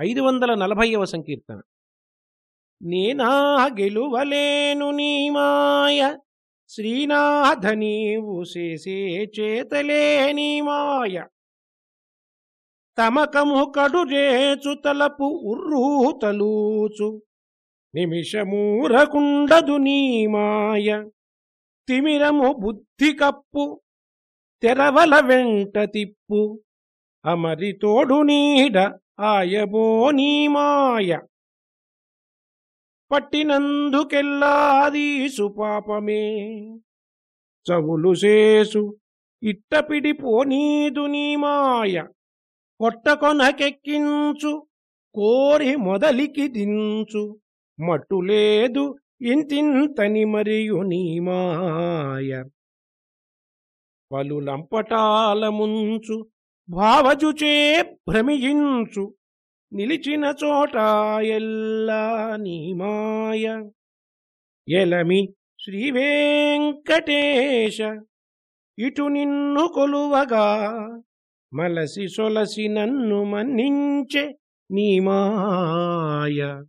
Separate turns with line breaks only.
ఐదు వందల నలభైవ సంకీర్తన. నేనా గెలువలేను నీ మాయ శ్రీనాథ నీవు చేసే చేతలే నీ మాయ. తమకము కడు రేచు తలపు ఉర్రూతలూచు నిమిషమూరకుండదు నీ మాయ. తిమిరము బుద్ధి కప్పు తెరవల వెంట తిప్పు అమరి తోడు నీడ ఆయబో నీ మాయ పట్టినందుకెల్లాదీసు పాపమే చవులు సేసు ఇట్టపిడి పోనీదు నీ మాయ కొట్టకొనకెక్కించు కోరి మొదలికి దించు. మట్టు లేదు ఇంతింతని మరియు నీ మాయ పలులంపటాల ముంచు భావజుచే భ్రమించు. నిలిచిన చోట ఎల్లా నీమాయ ఎలమి శ్రీవేంకటేశ. ఇటు నిన్ను కొలువగా మలసి సొలసి నన్ను మన్నించే నీమాయ